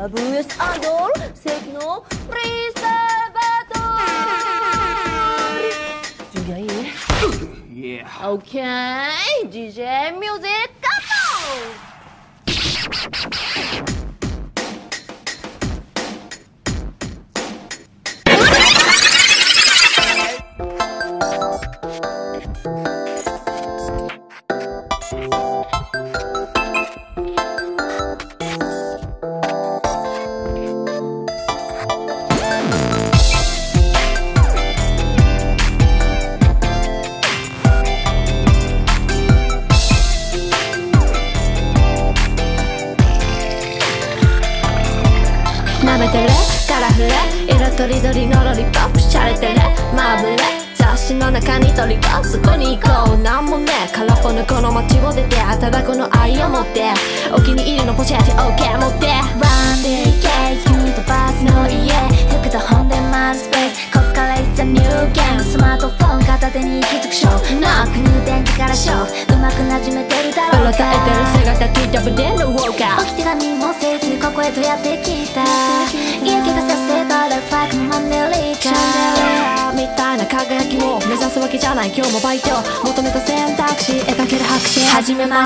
WS Idol, Signal, Preservator. Do you get it? Yeah. Okay, DJ Music.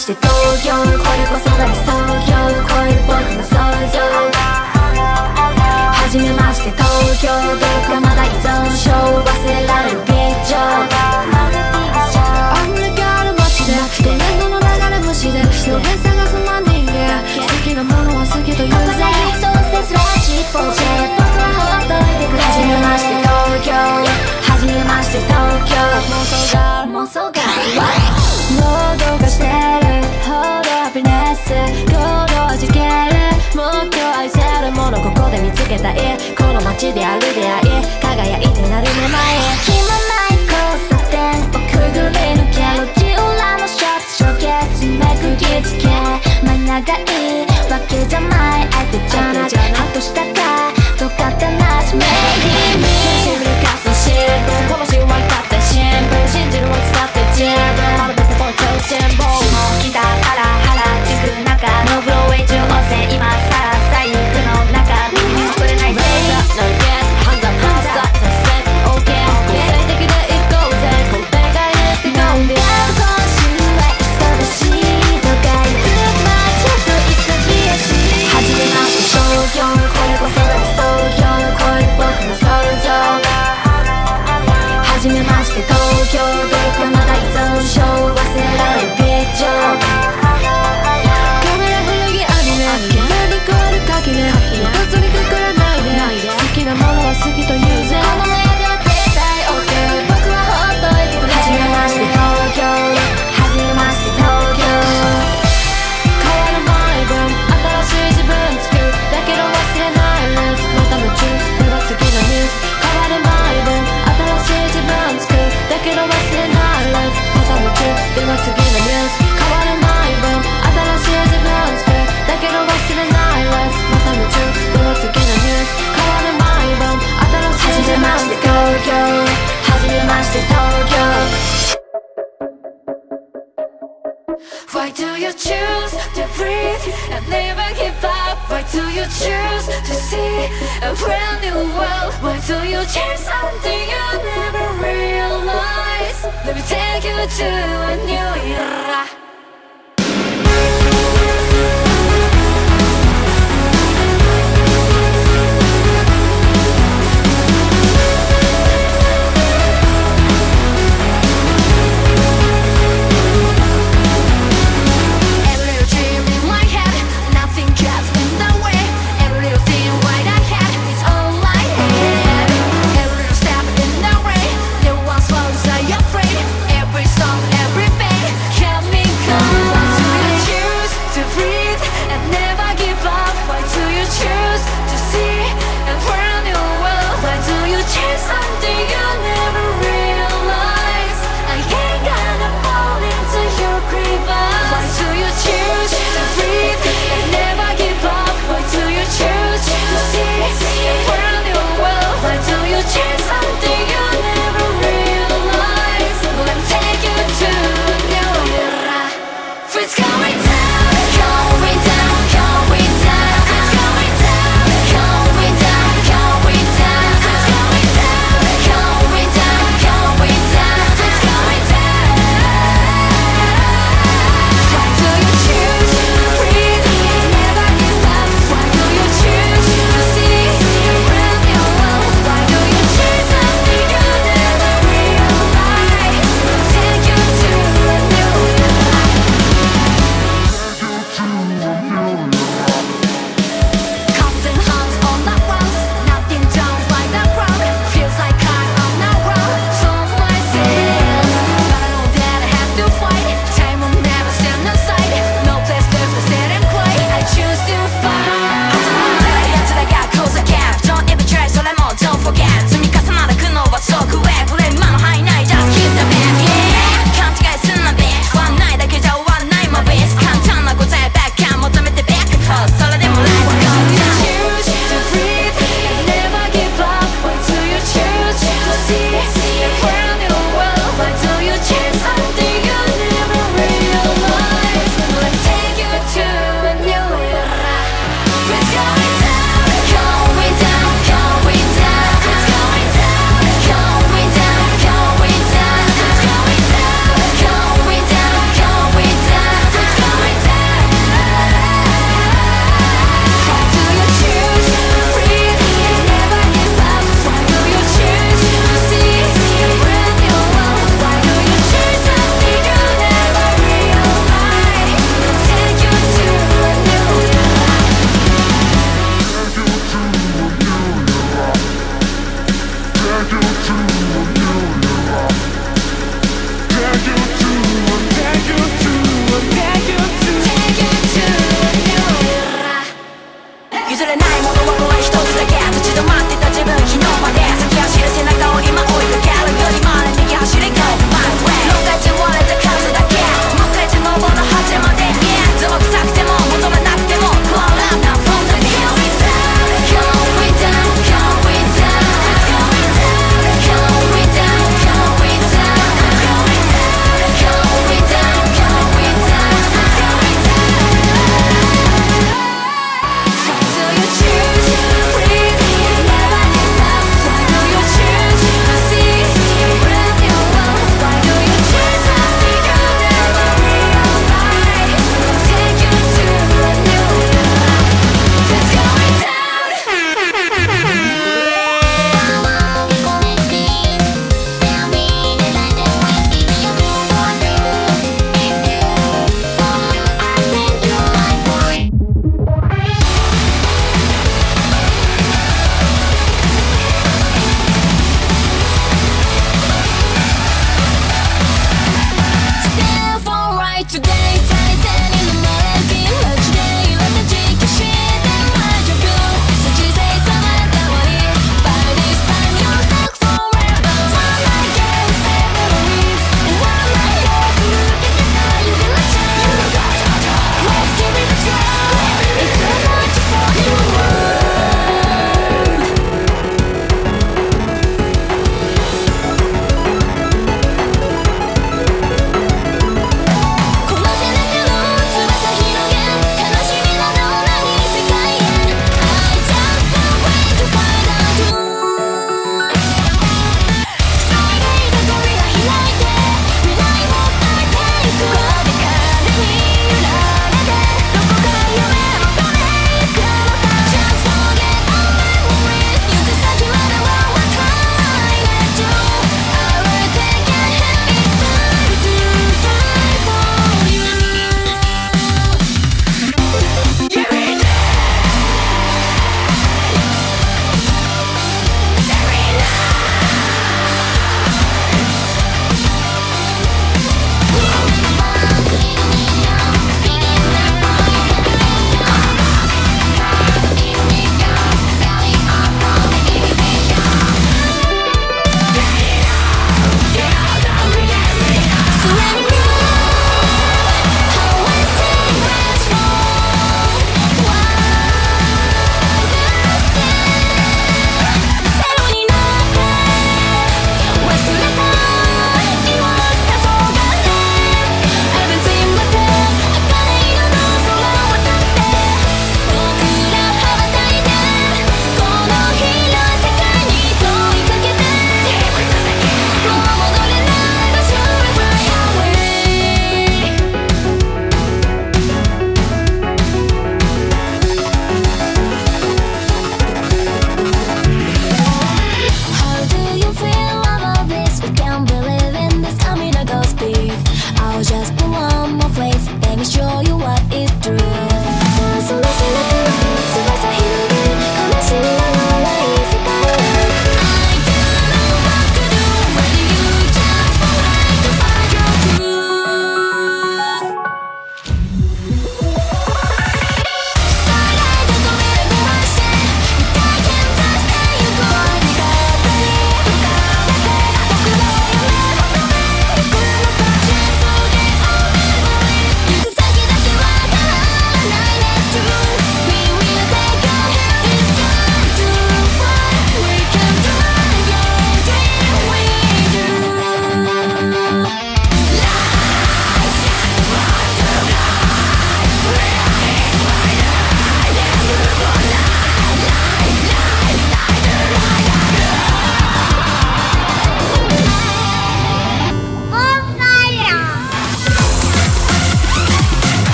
して東京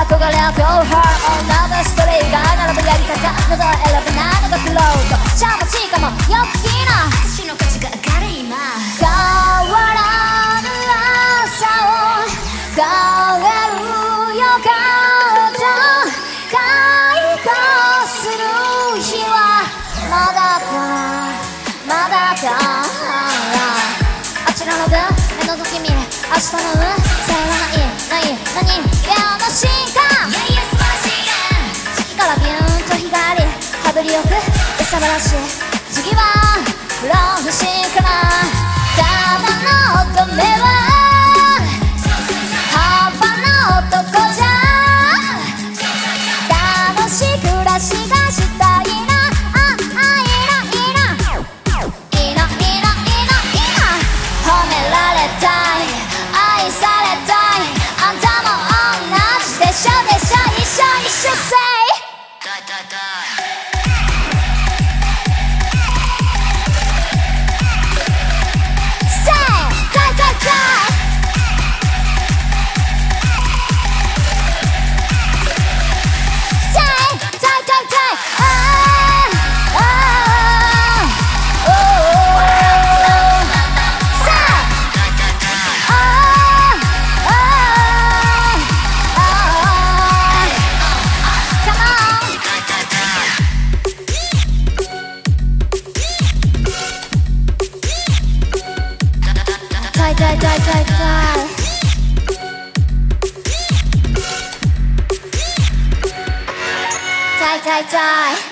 憧れは Go hard on another とやり方などを選ぶないのがフローとトャゃもしかもよく聞いな私の価値が明るい今変わらぬ朝を変える予感と開花する日はまだかまだかあちらの分目のき見る。明日の運せはない。ない何？ばらし次はフローのシンクロの乙女は die.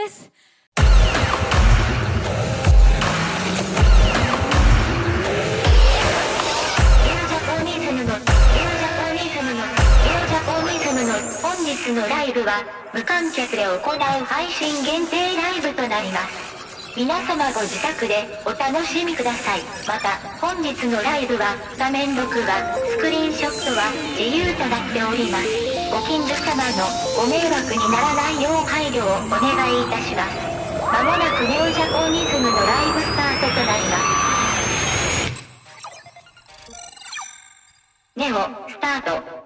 です。本日のライブは無観客で行う配信限定ライブとなります。皆様ご自宅でお楽しみください。また、本日のライブは、画面録画、スクリーンショットは自由となっております。ご近所様のご迷惑にならないよう配慮をお願いいたします。まもなくネオジャポニズムのライブスタートとなります。ネオ、スタート。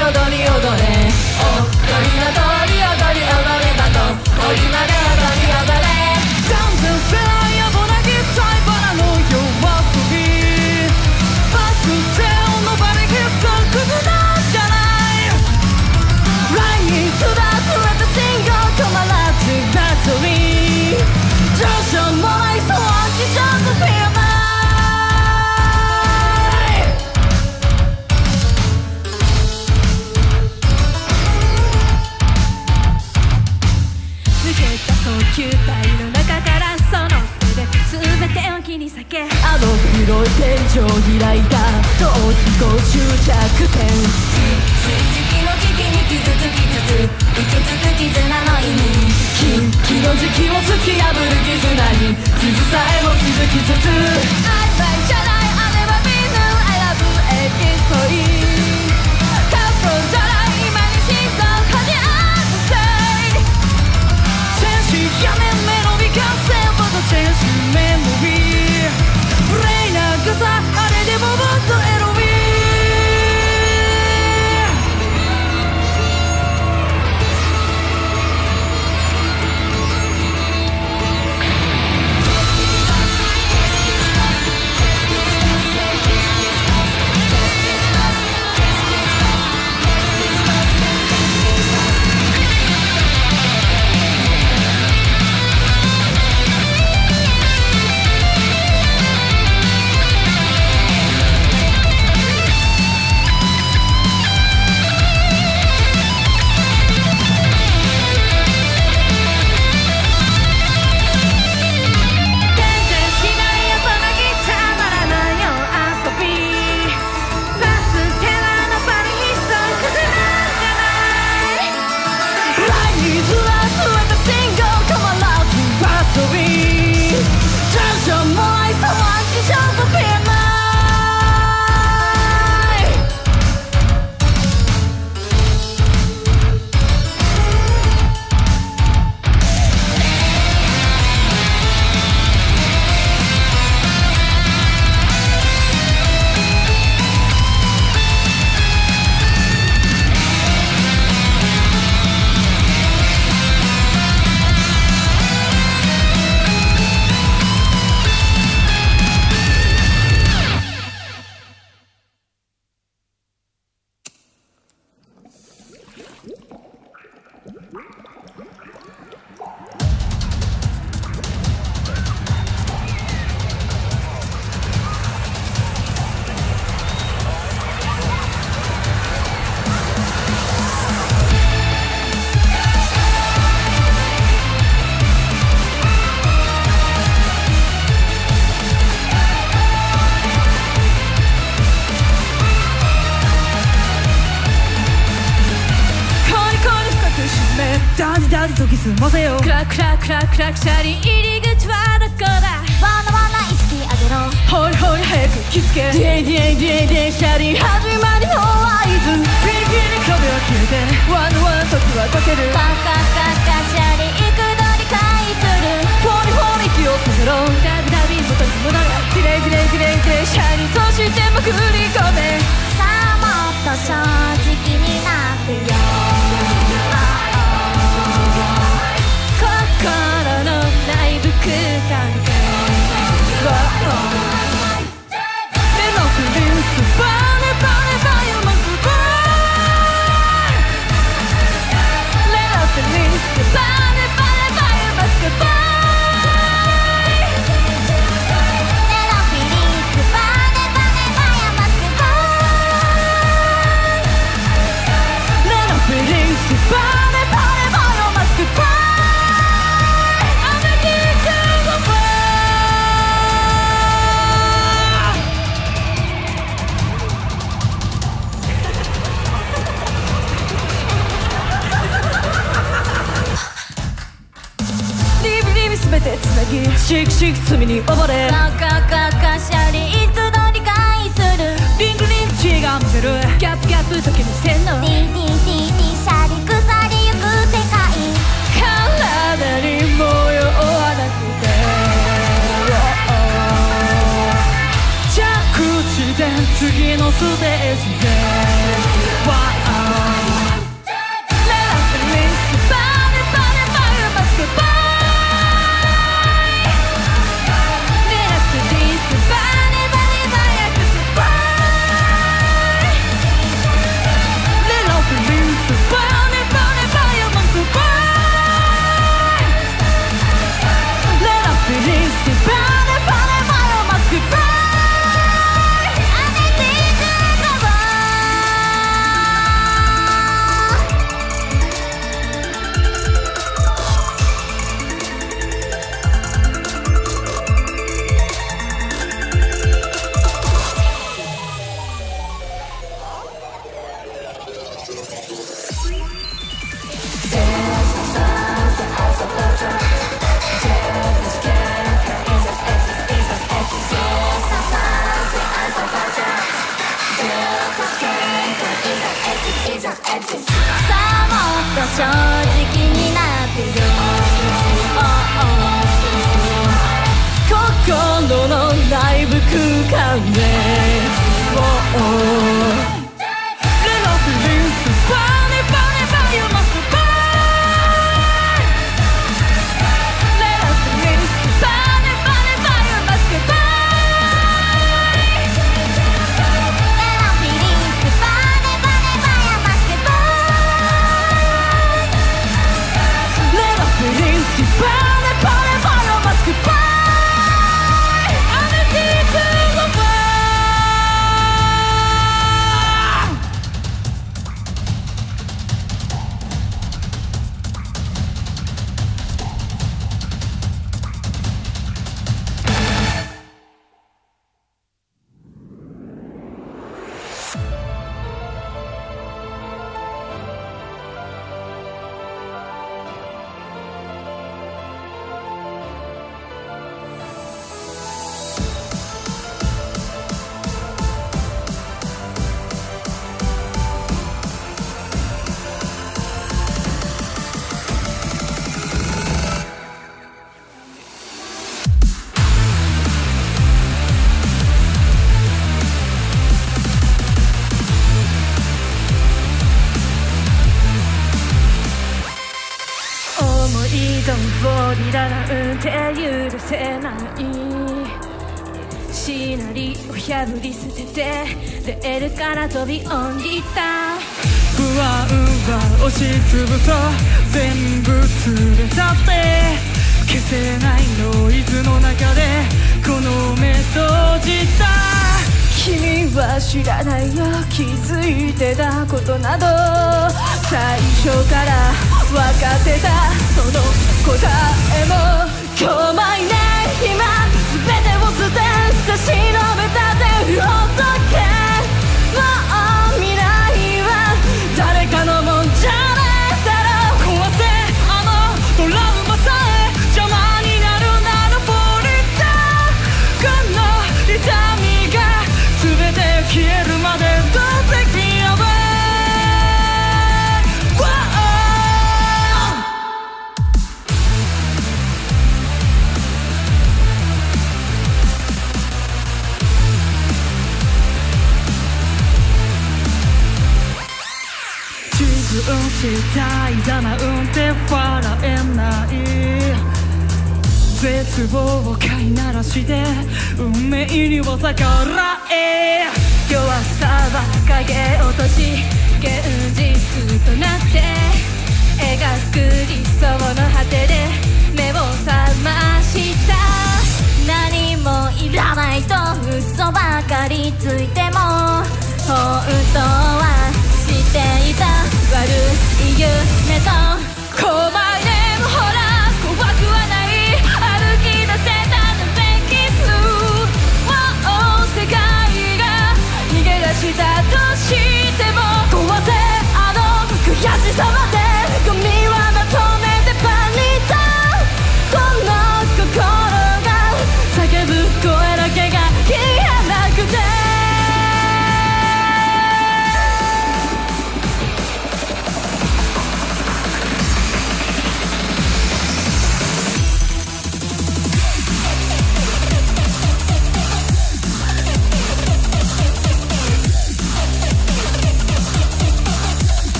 踊り踊れ。おりなとり踊り踊ればとおりまで情開いた同時ご執着点期の危機に傷つきつつ浮きつく絆の意味気の時期を突き破る絆に傷さえも気づきつつアドバイじゃないあれはビーム選ぶエキストリーカップじゃない今に心臓はじあって Say 天使やめ目の未完成 For the chance さあれでももっとエロぎシクシク罪に溺れ。バカカカシャリいつの理解する。リングリッチが見ぜる。ギャップギャップ時にせんの。DDDD シャリ腐りゆく世界。体にも酔わなくて。着地点次のステージ正直になって、oh、心のライブ空間で、oh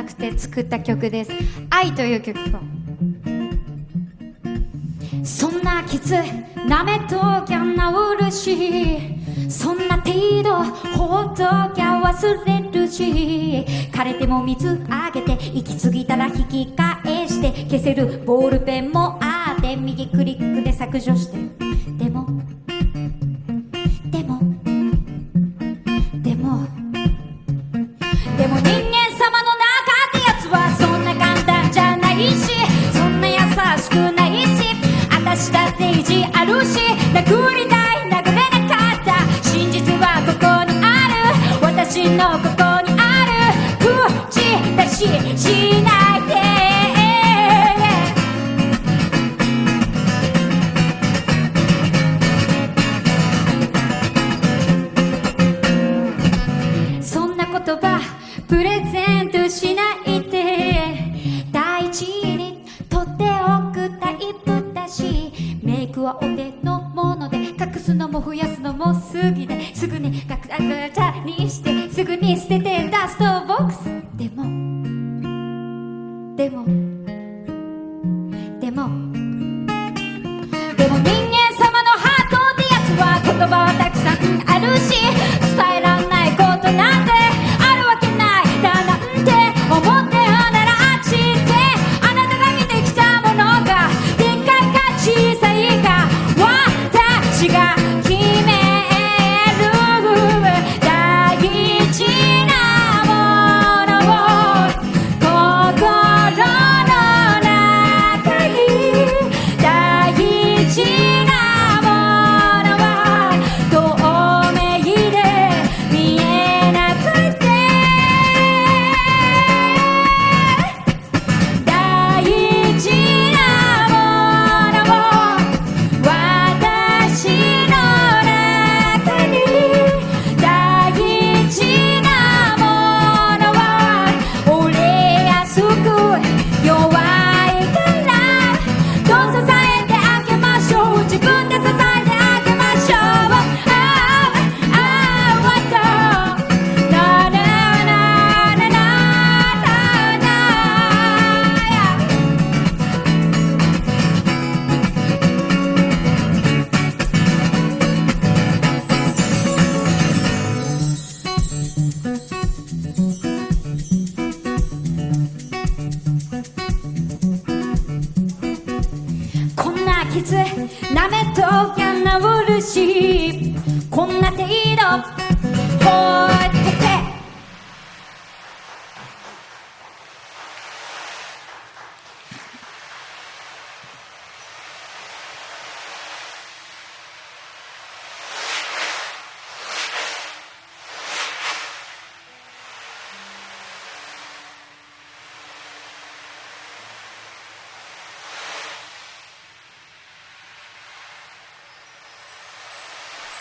なくて作った曲です「愛」という曲そんなきつい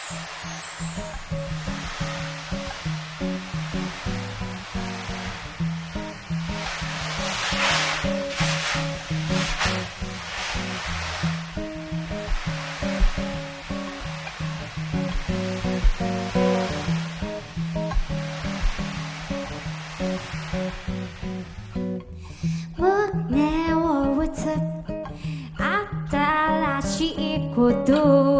胸を打つ。新しいこと。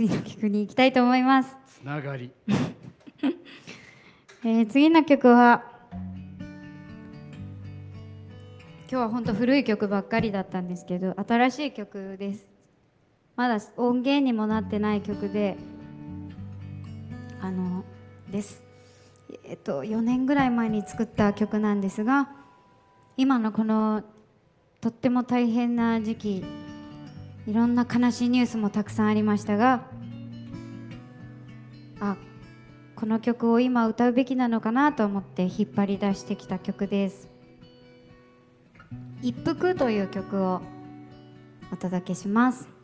次の曲に行きたいと思います、つながり。えー次の曲は今日は本当古い曲ばっかりだったんですけど新しい曲です。まだ音源にもなってない曲であのです。えっと4年ぐらい前に作った曲なんですが今のこのとっても大変な時期いろんな悲しいニュースもたくさんありましたがこの曲を今歌うべきなのかなと思って引っ張り出してきた曲です「一服」という曲をお届けします。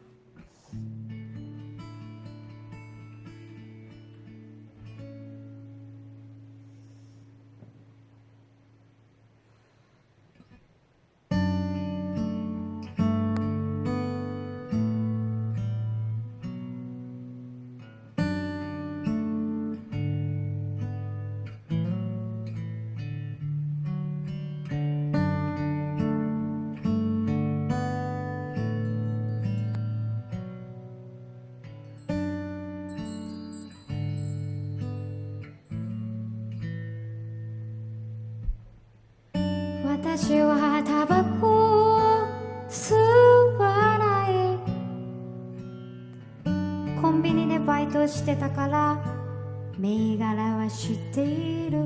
してたから銘柄は知っている。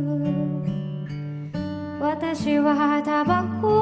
私はタバコ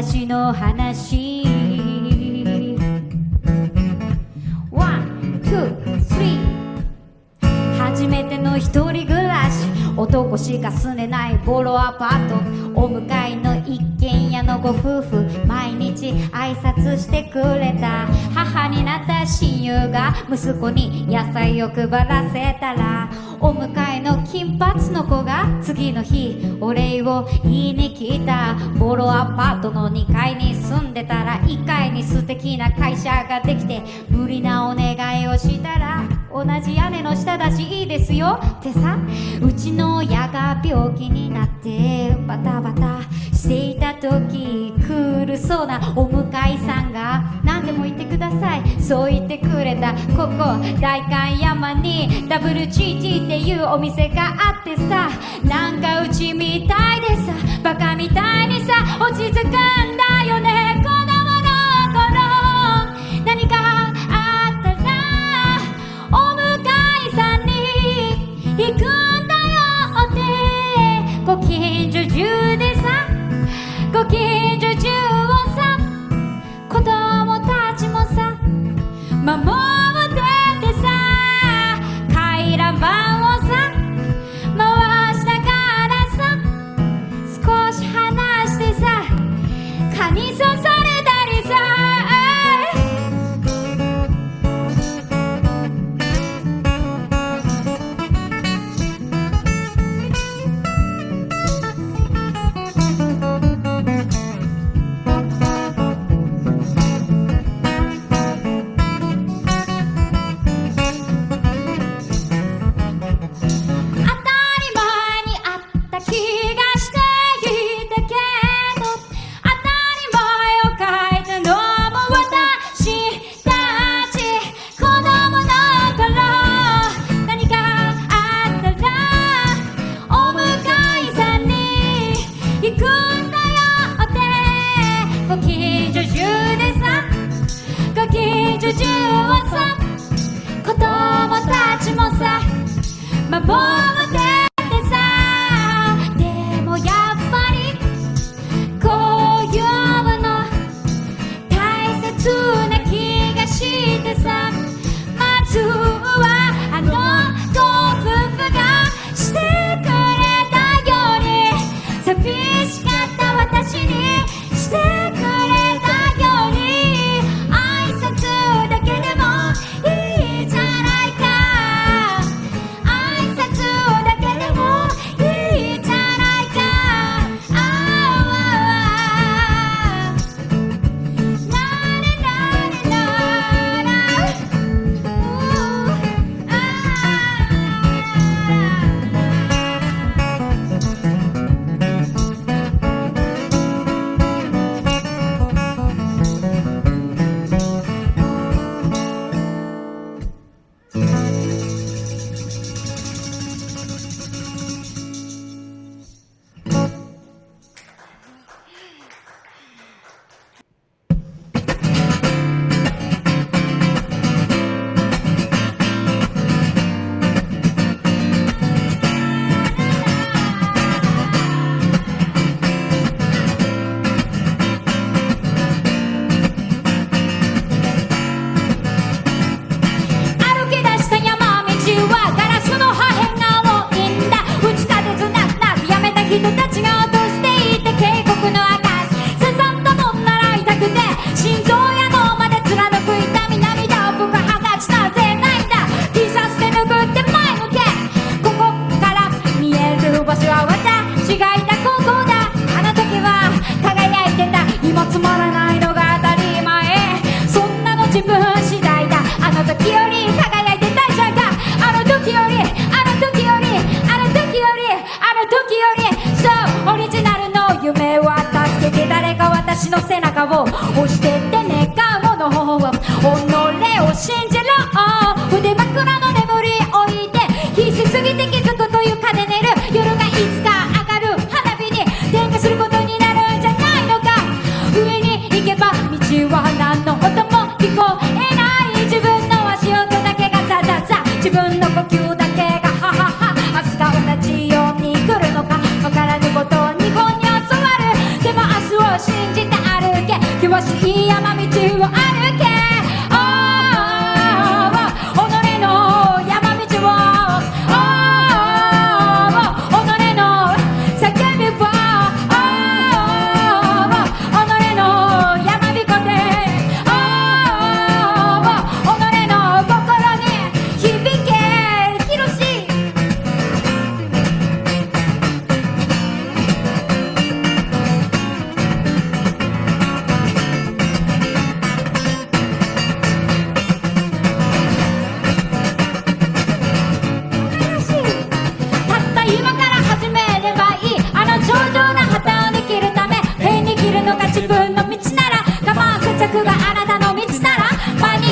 私の話。One, two, 初めての一人暮らし。男しか住んでないボロアパート。お迎えの一軒家のご夫婦。毎日挨拶してくれた。母になった親友が息子に野菜を配らせたら。お迎えの金髪の子が次の日お礼を言いにいうお店があって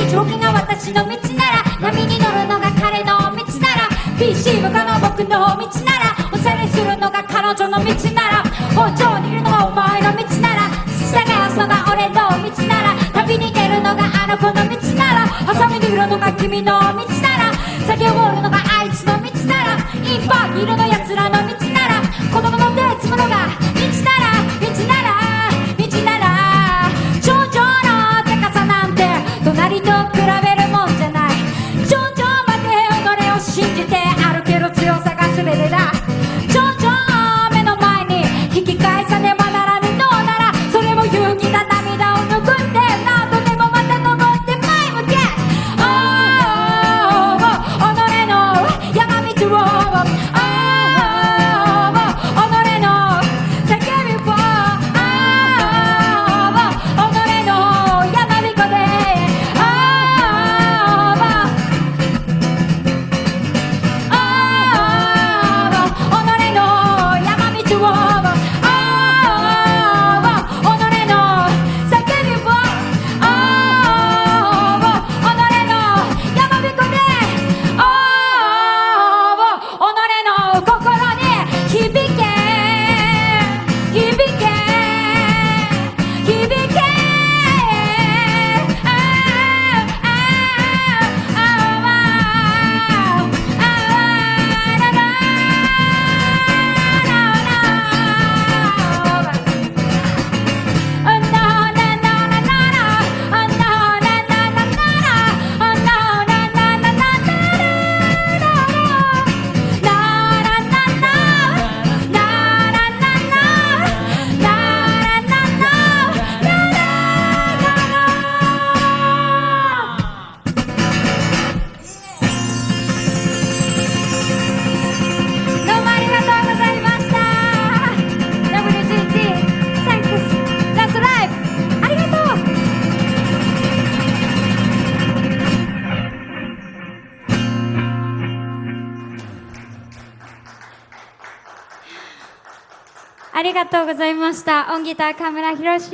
私の道なら波に乗るのが彼の道なら PC 向かの僕の道ならおしゃれするのが彼女の道なら包丁を握るのがお前の道なら探すのが俺の道なら旅に出るのがあの子の道ならハサミ握るのが君の道なら酒を盛るのがあいつの道ならインパーギルのやつらの道なら子供の手をつむのががとうございました。音ギター、河村博士。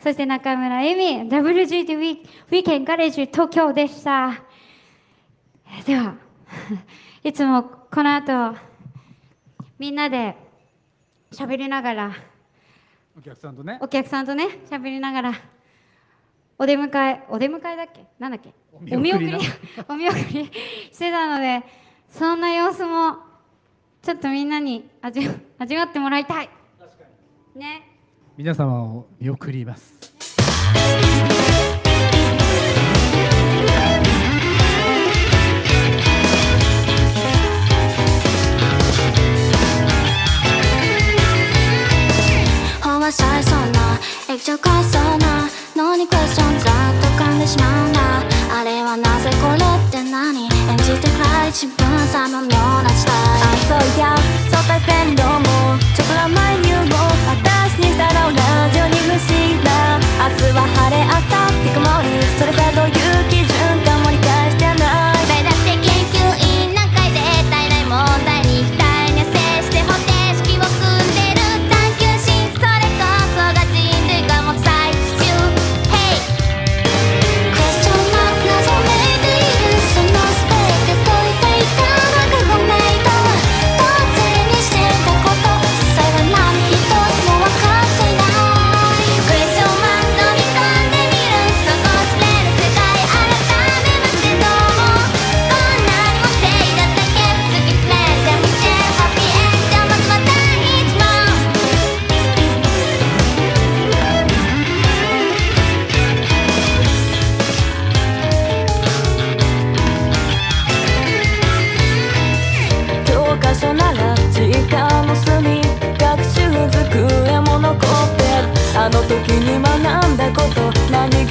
そして中村恵美、WGT ウィーケンガレージ東京でした。では、いつもこの後、みんなで喋りながら、お客さんとねお客さんとね、喋りながら、お出迎え、お出迎えだっけ？なんだっけ？お見送りな お見送りしてたので、そんな様子も、ちょっとみんなに味 味わってもらいたい。ね。皆様を見送ります飽和しちゃいそうな液状化しそうな脳にクエスチョンざっと噛んで演じて暗い自分さの妙な時代あそういや相対線量もちょっと名前にも私にしたらラジオに不思議な明日は晴れ明後日曇りそれがどういう基準かも理解してないあの時に学んだこと。何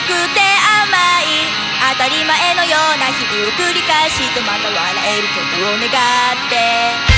くて甘い。当たり前のような日々を繰り返してまた笑えることを願って。